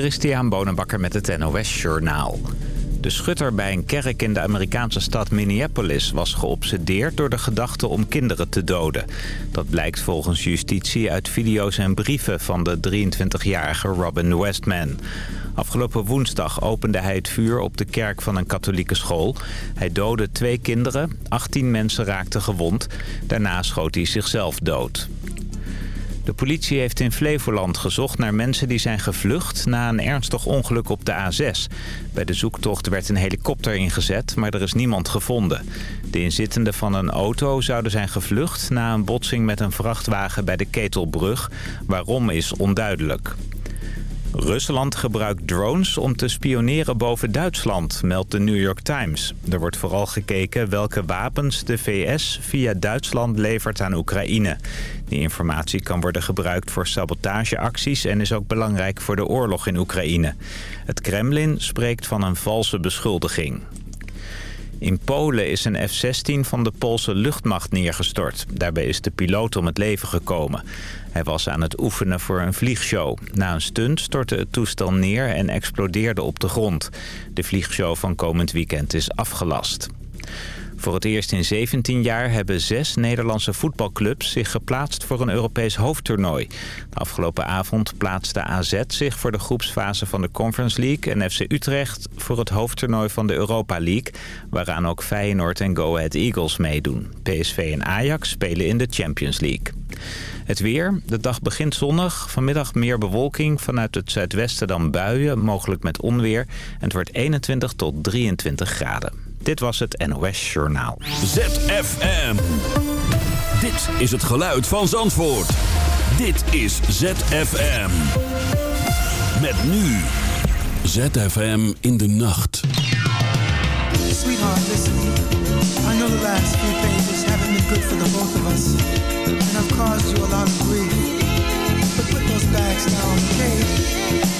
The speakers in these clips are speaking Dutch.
Christian Bonenbakker met het NOS Journaal. De schutter bij een kerk in de Amerikaanse stad Minneapolis... was geobsedeerd door de gedachte om kinderen te doden. Dat blijkt volgens justitie uit video's en brieven... van de 23-jarige Robin Westman. Afgelopen woensdag opende hij het vuur op de kerk van een katholieke school. Hij doodde twee kinderen, 18 mensen raakten gewond. Daarna schoot hij zichzelf dood. De politie heeft in Flevoland gezocht naar mensen die zijn gevlucht na een ernstig ongeluk op de A6. Bij de zoektocht werd een helikopter ingezet, maar er is niemand gevonden. De inzittenden van een auto zouden zijn gevlucht na een botsing met een vrachtwagen bij de Ketelbrug. Waarom is onduidelijk. Rusland gebruikt drones om te spioneren boven Duitsland, meldt de New York Times. Er wordt vooral gekeken welke wapens de VS via Duitsland levert aan Oekraïne. Die informatie kan worden gebruikt voor sabotageacties en is ook belangrijk voor de oorlog in Oekraïne. Het Kremlin spreekt van een valse beschuldiging. In Polen is een F-16 van de Poolse luchtmacht neergestort. Daarbij is de piloot om het leven gekomen. Hij was aan het oefenen voor een vliegshow. Na een stunt stortte het toestel neer en explodeerde op de grond. De vliegshow van komend weekend is afgelast. Voor het eerst in 17 jaar hebben zes Nederlandse voetbalclubs zich geplaatst voor een Europees hoofdtoernooi. De afgelopen avond plaatste AZ zich voor de groepsfase van de Conference League en FC Utrecht voor het hoofdtoernooi van de Europa League, waaraan ook Feyenoord en Go Ahead Eagles meedoen. PSV en Ajax spelen in de Champions League. Het weer. De dag begint zonnig. Vanmiddag meer bewolking. Vanuit het zuidwesten dan buien, mogelijk met onweer. En het wordt 21 tot 23 graden. Dit was het NOS Journaal. ZFM. Dit is het geluid van Zandvoort. Dit is ZFM. Met nu. ZFM in de nacht. Sweetheart, listen. I know the last few pages haven't been good for the both of us. And I've caused you a lot of grief. But put those bags down, okay?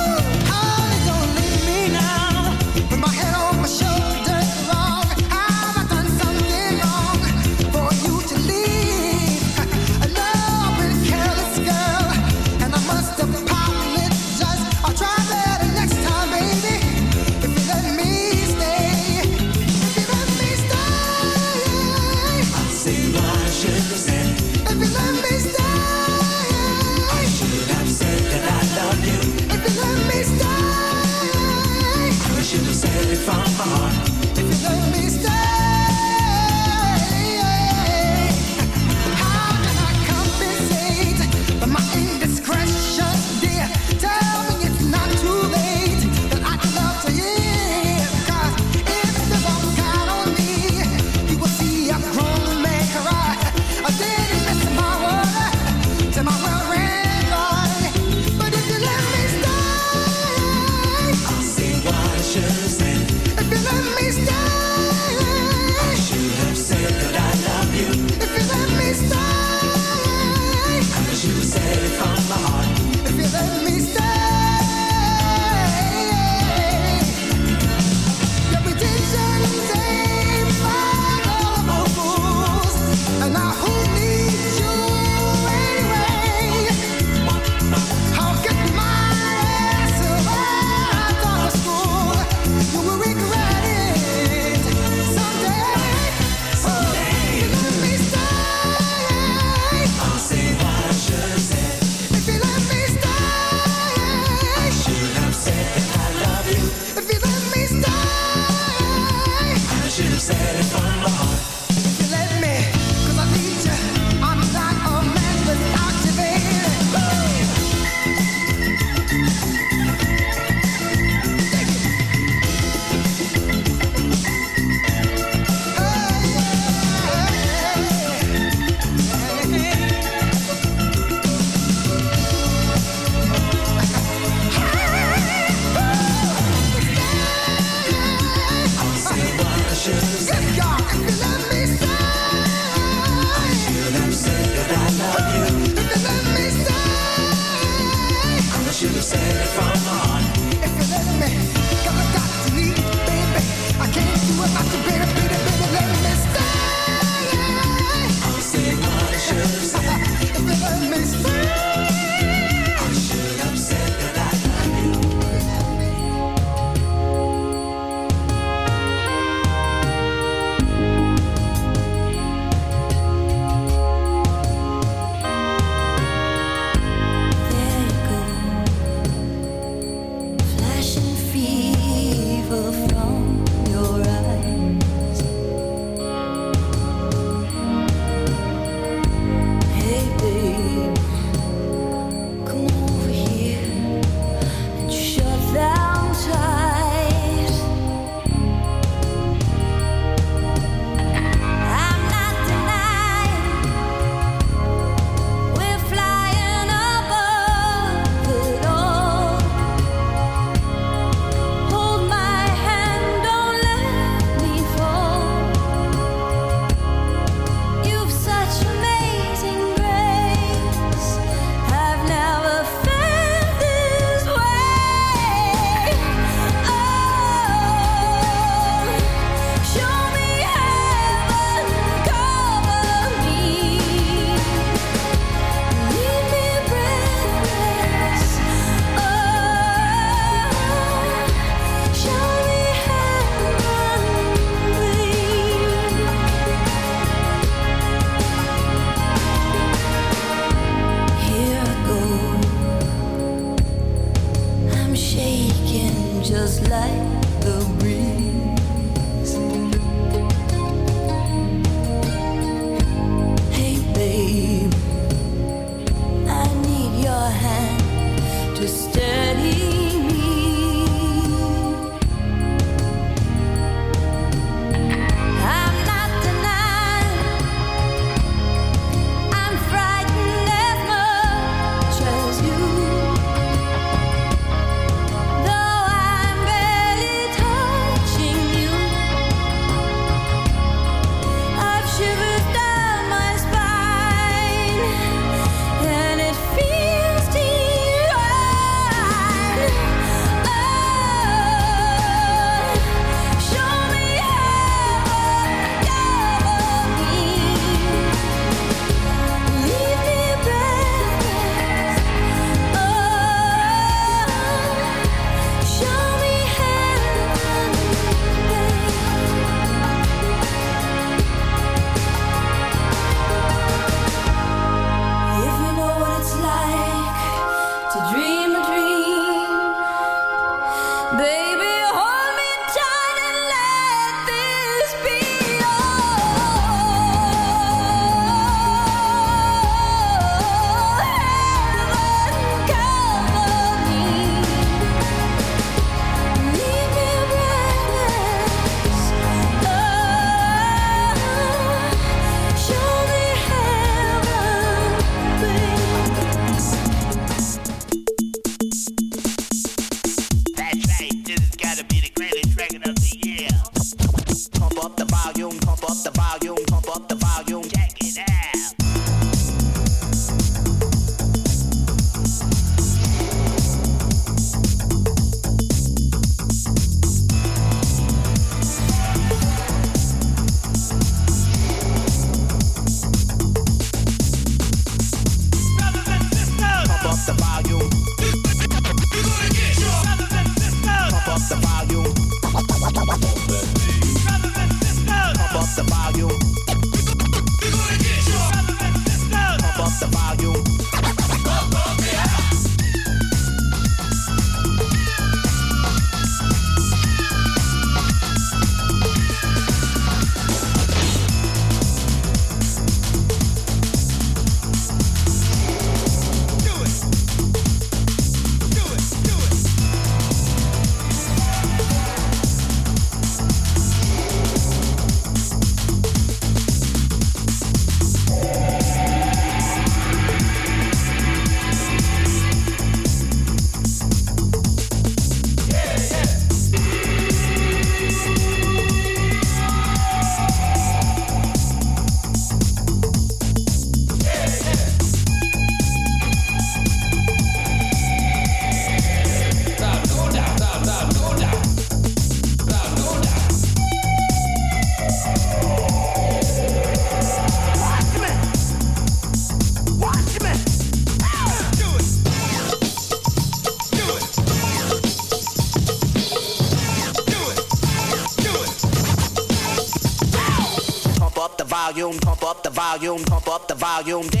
vacuum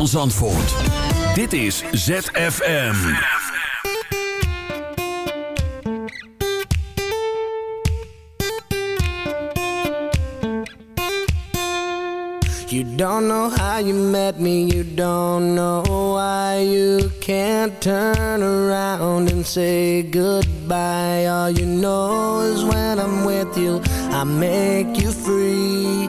van Zandvoort. Dit is ZFM. You don't know how you met me, you don't know why You can't turn around and say goodbye All you know is when I'm with you, I make you free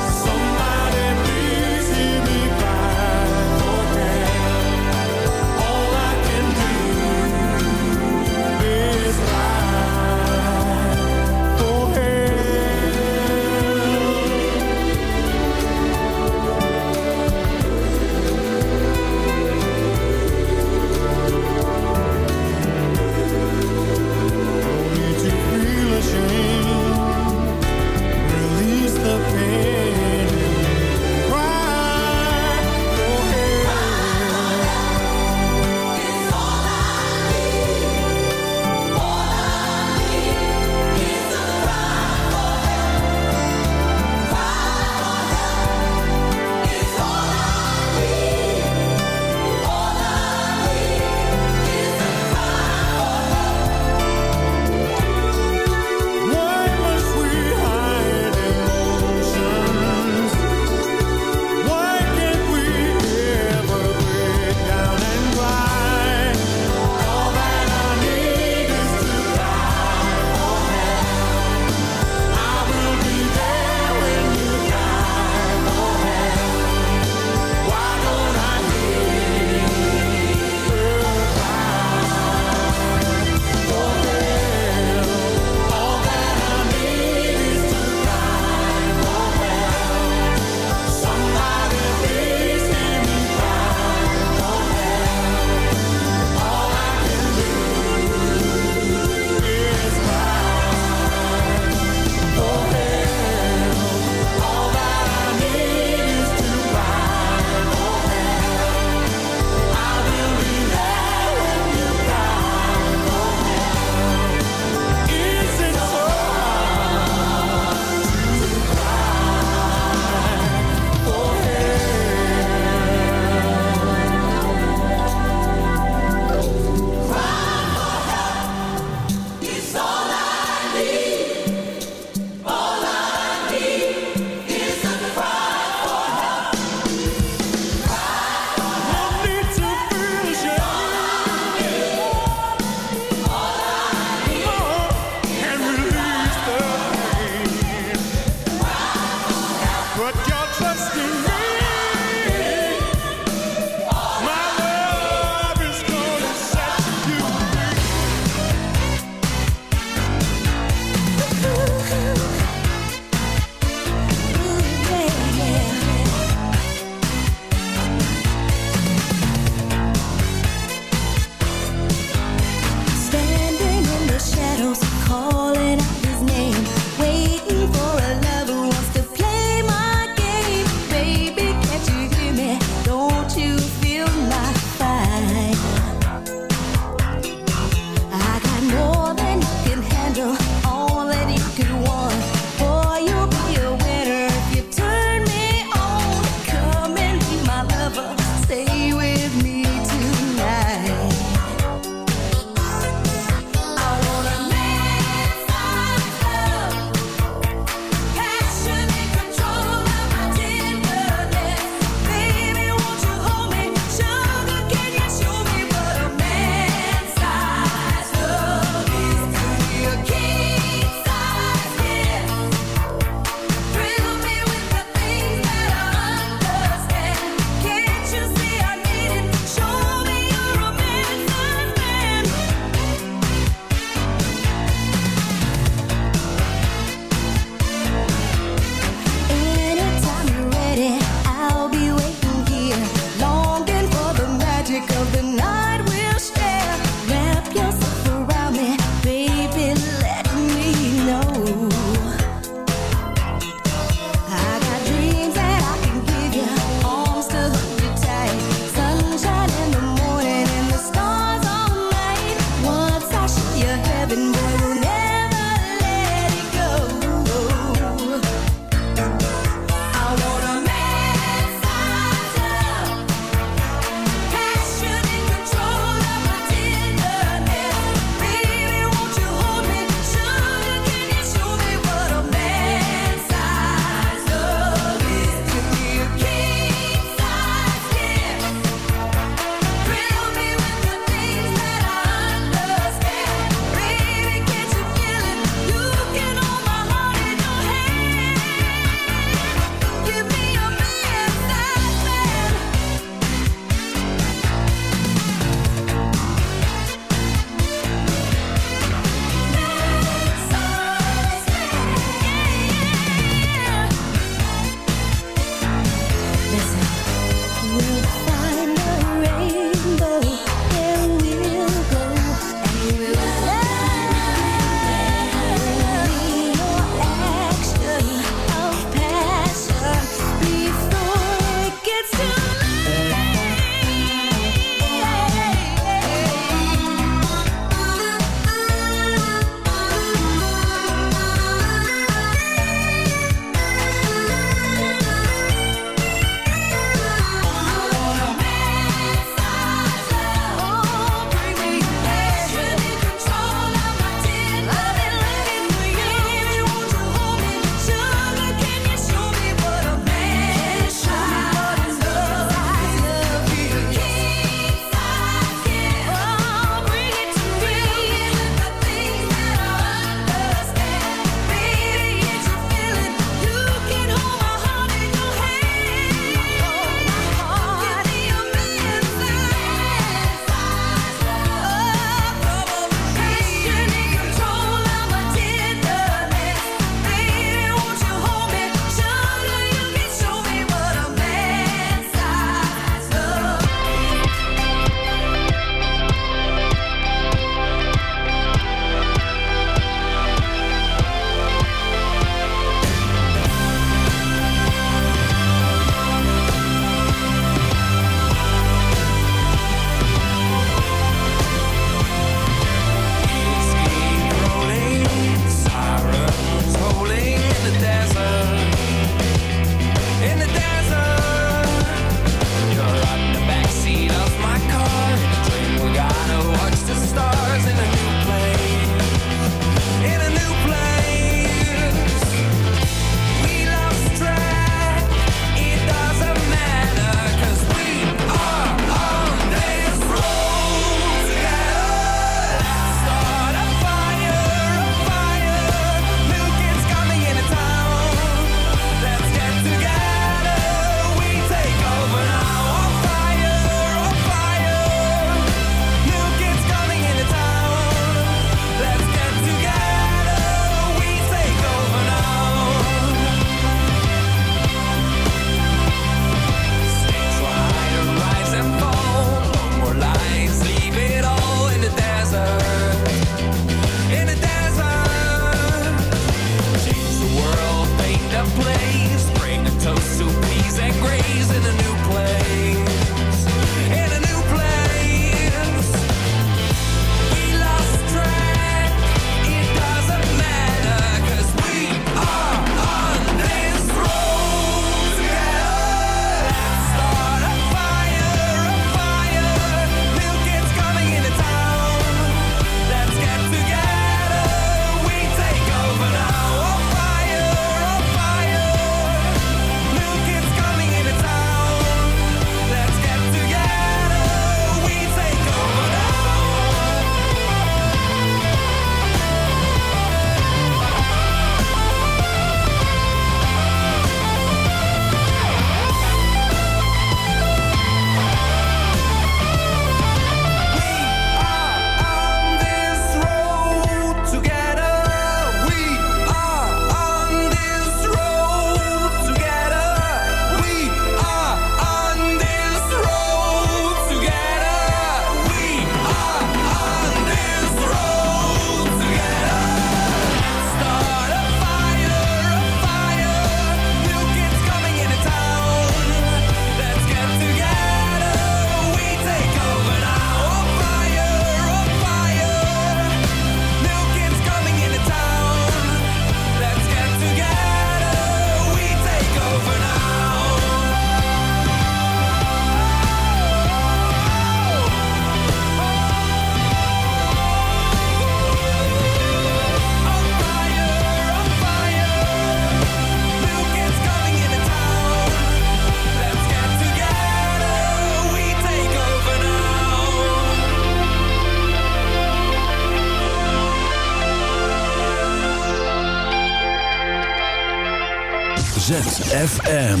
ZFM.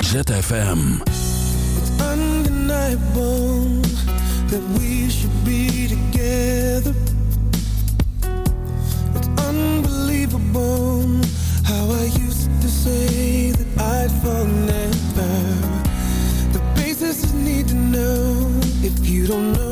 ZFM. It's undeniable that we should be together. It's unbelievable how I used to say that I'd fall never. The basis is need to know if you don't know.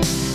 Bye.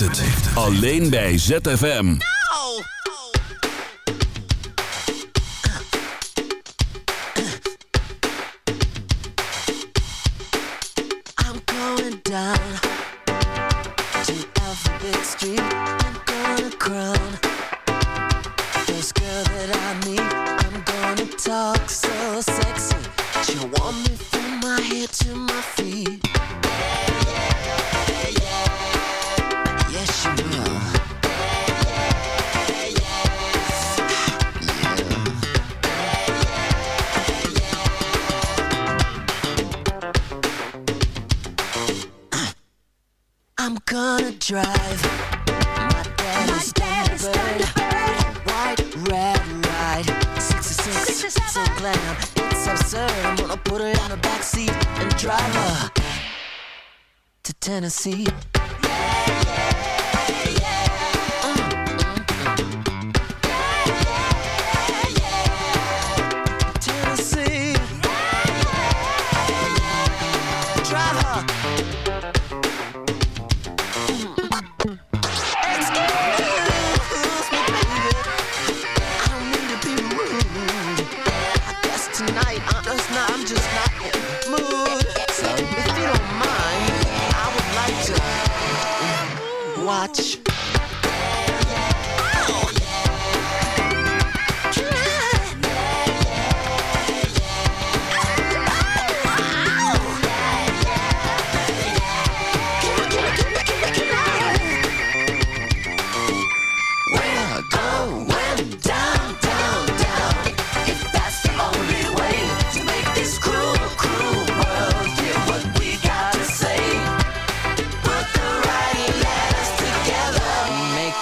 heeft het. Alleen bij ZFM. No! I'm going down.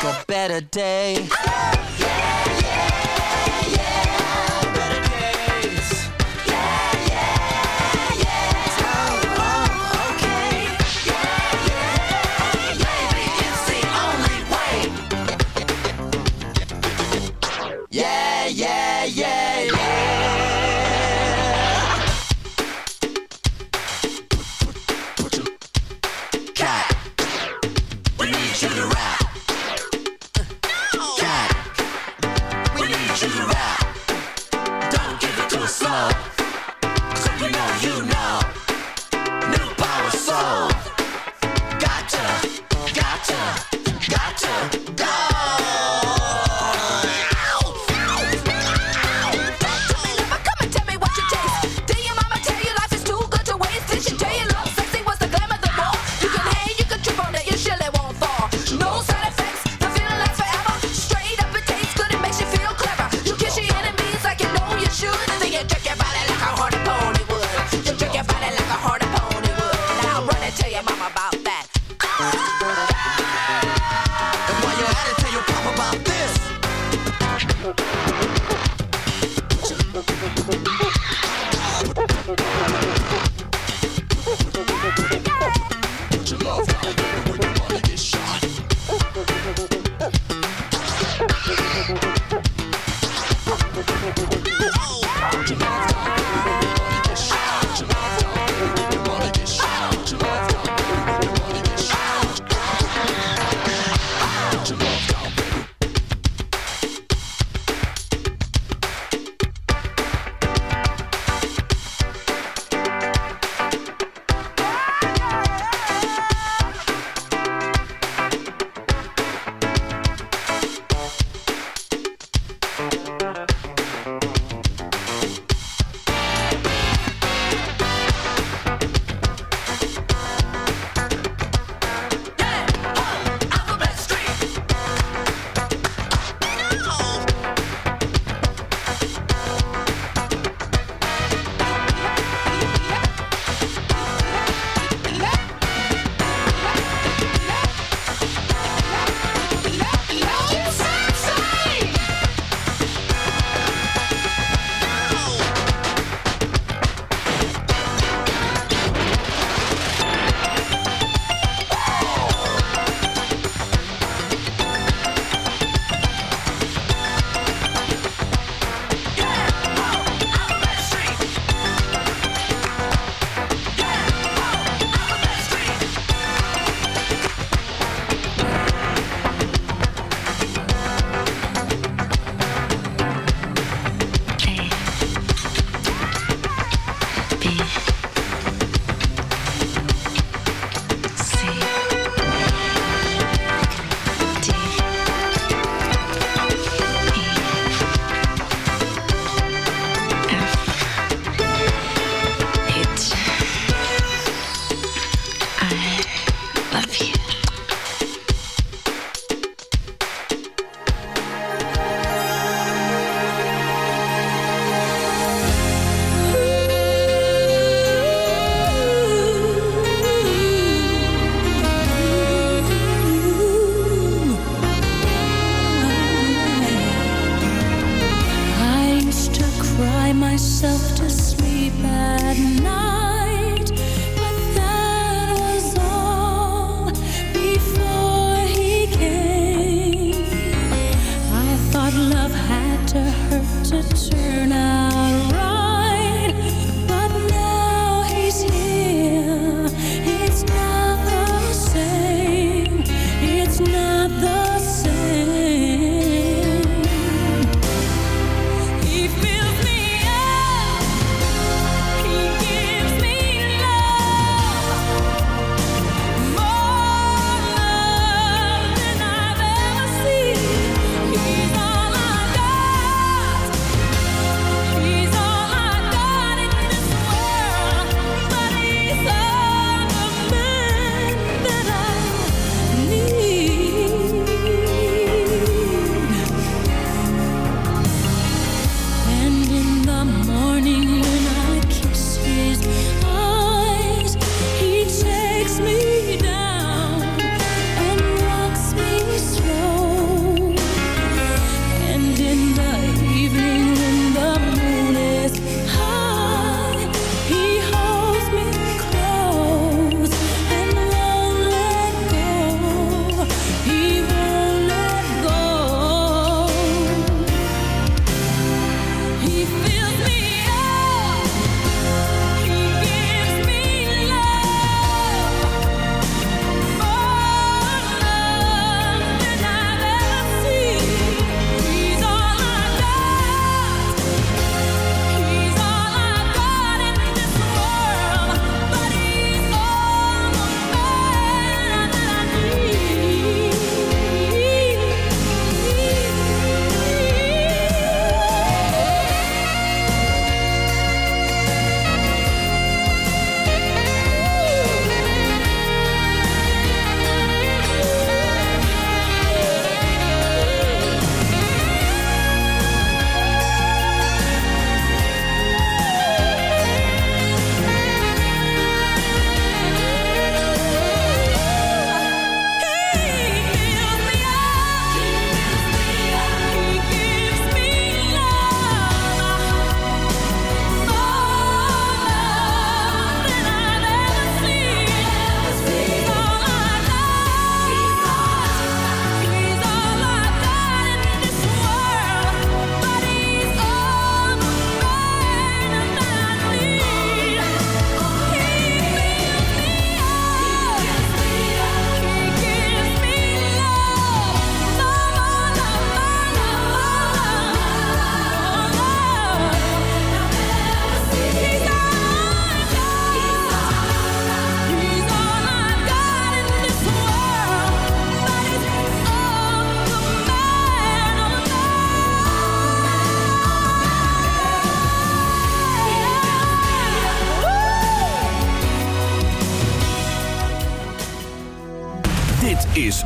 a better day. Oh, yeah.